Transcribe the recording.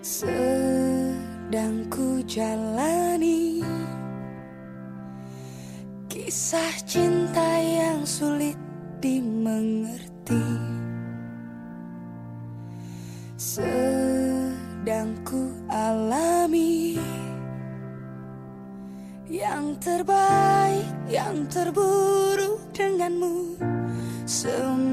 Sedang ku jalani. Kisah cinta yang sulit dimengerti. Sedang ku alami. Yang terbaik, yang terburuk denganmu. Semua